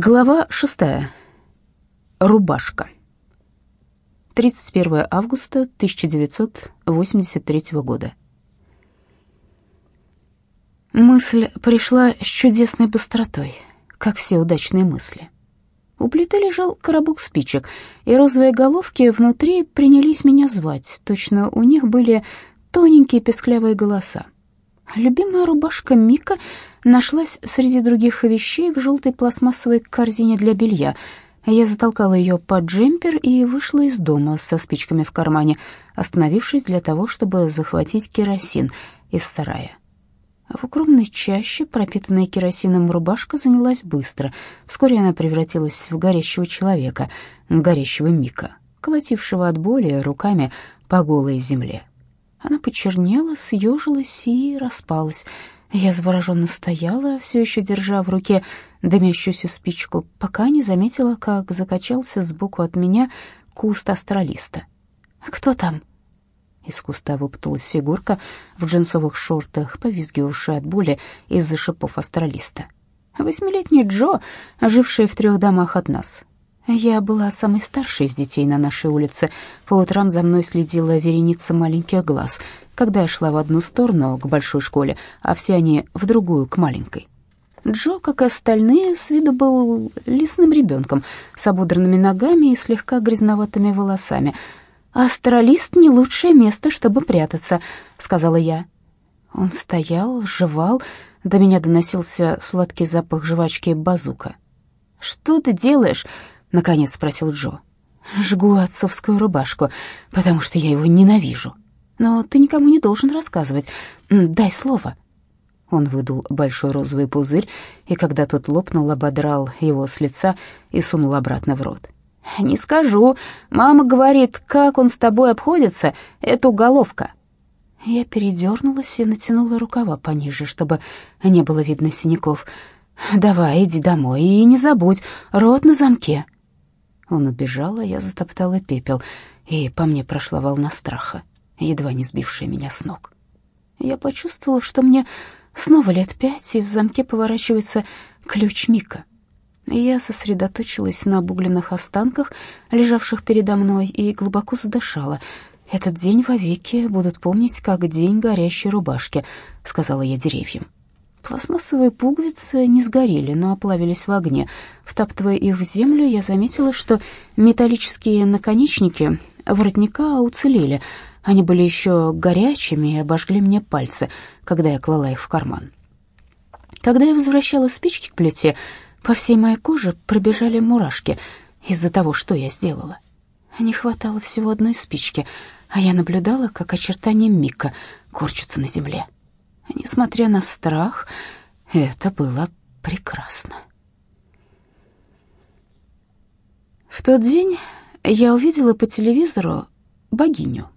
Глава шестая. Рубашка. 31 августа 1983 года. Мысль пришла с чудесной быстротой, как все удачные мысли. У плиты лежал коробок спичек, и розовые головки внутри принялись меня звать. Точно у них были тоненькие песклявые голоса. Любимая рубашка Мика нашлась среди других вещей в желтой пластмассовой корзине для белья. Я затолкала ее под джемпер и вышла из дома со спичками в кармане, остановившись для того, чтобы захватить керосин из сарая. В укромной чаще, пропитанная керосином рубашка, занялась быстро. Вскоре она превратилась в горящего человека, горящего Мика, колотившего от боли руками по голой земле. Она почернела, съежилась и распалась. Я завороженно стояла, все еще держа в руке дымящуюся спичку, пока не заметила, как закачался сбоку от меня куст астралиста. «Кто там?» Из куста выпуталась фигурка в джинсовых шортах, повизгивавшая от боли из-за шипов астралиста. Восьмилетний Джо, живший в трех домах от нас. Я была самой старшей из детей на нашей улице. По утрам за мной следила вереница маленьких глаз, когда я шла в одну сторону, к большой школе, а все они в другую, к маленькой. Джо, как и остальные, с виду был лесным ребенком, с ободранными ногами и слегка грязноватыми волосами. «Астралист — не лучшее место, чтобы прятаться», — сказала я. Он стоял, жевал, до меня доносился сладкий запах жвачки базука. «Что ты делаешь?» — наконец спросил Джо. «Жгу отцовскую рубашку, потому что я его ненавижу. Но ты никому не должен рассказывать. Дай слово». Он выдул большой розовый пузырь, и когда тот лопнул, ободрал его с лица и сунул обратно в рот. «Не скажу. Мама говорит, как он с тобой обходится, это уголовка». Я передернулась и натянула рукава пониже, чтобы не было видно синяков. «Давай, иди домой и не забудь, рот на замке». Он убежал, а я затоптала пепел, и по мне прошла волна страха, едва не сбившая меня с ног. Я почувствовала, что мне снова лет пять, и в замке поворачивается ключ Мика. Я сосредоточилась на обугленных останках, лежавших передо мной, и глубоко задышала. «Этот день вовеки будут помнить, как день горящей рубашки», — сказала я деревьям. Пластмассовые пуговицы не сгорели, но оплавились в огне. Втаптывая их в землю, я заметила, что металлические наконечники воротника уцелели. Они были еще горячими и обожгли мне пальцы, когда я клала их в карман. Когда я возвращала спички к плите, по всей моей коже пробежали мурашки из-за того, что я сделала. Не хватало всего одной спички, а я наблюдала, как очертания Мика корчатся на земле. Несмотря на страх, это было прекрасно. В тот день я увидела по телевизору богиню.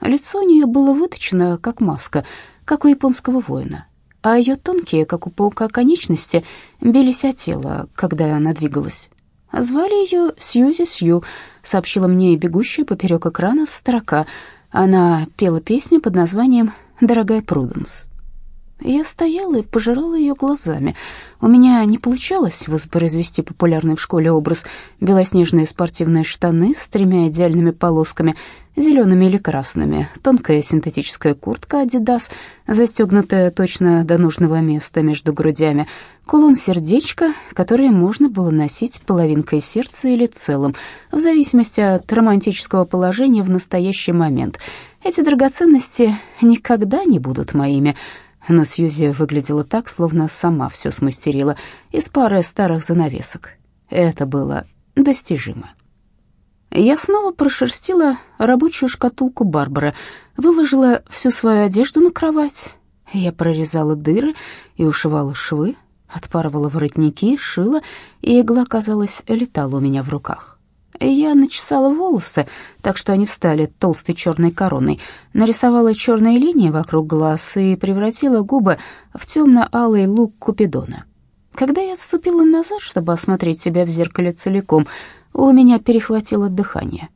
Лицо у нее было выточено, как маска, как у японского воина, а ее тонкие, как у паука, конечности бились о тело, когда она двигалась. Звали ее Сьюзи Сью, сообщила мне бегущая поперек экрана строка. Она пела песню под названием дорогая Пруденс. Я стояла и пожирала ее глазами. У меня не получалось воспроизвести популярный в школе образ белоснежные спортивные штаны с тремя идеальными полосками, зелеными или красными, тонкая синтетическая куртка «Адидас», застегнутая точно до нужного места между грудями, кулон-сердечко, которое можно было носить половинкой сердца или целым, в зависимости от романтического положения в настоящий момент. Эти драгоценности никогда не будут моими, но Сьюзи выглядела так, словно сама все смастерила из пары старых занавесок. Это было достижимо. Я снова прошерстила рабочую шкатулку Барбары, выложила всю свою одежду на кровать. Я прорезала дыры и ушивала швы, отпарывала воротники, шила, и игла, казалось, летала у меня в руках. Я начесала волосы, так что они встали толстой черной короной, нарисовала черные линии вокруг глаз и превратила губы в темно-алый лук Купидона. Когда я отступила назад, чтобы осмотреть себя в зеркале целиком, у меня перехватило дыхание.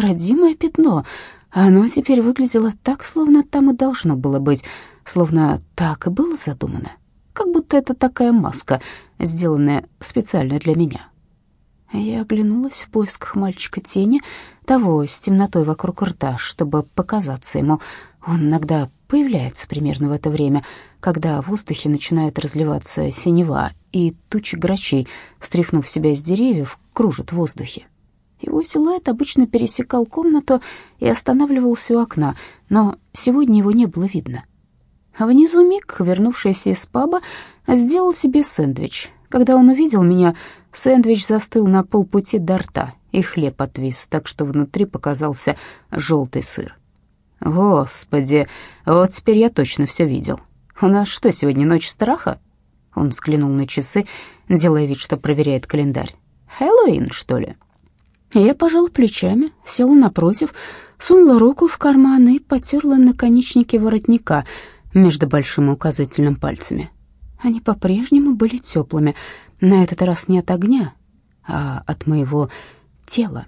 Родимое пятно. Оно теперь выглядело так, словно там и должно было быть, словно так и было задумано. как будто это такая маска, сделанная специально для меня. Я оглянулась в поисках мальчика тени, того с темнотой вокруг рта, чтобы показаться ему. Он иногда появляется примерно в это время, когда в воздухе начинает разливаться синева, и тучи грачей, стряхнув себя с деревьев, кружат в воздухе. Его силуэт обычно пересекал комнату и останавливался у окна, но сегодня его не было видно. Внизу Мик, вернувшийся из паба, сделал себе сэндвич. Когда он увидел меня, сэндвич застыл на полпути до рта, и хлеб отвис, так что внутри показался желтый сыр. «Господи, вот теперь я точно все видел. У нас что, сегодня ночь страха?» Он взглянул на часы, делая вид, что проверяет календарь. «Хэллоуин, что ли?» Я пожал плечами, села напротив, сунула руку в карман и потерла наконечники воротника между большим и указательным пальцами. Они по-прежнему были теплыми, на этот раз не от огня, а от моего тела.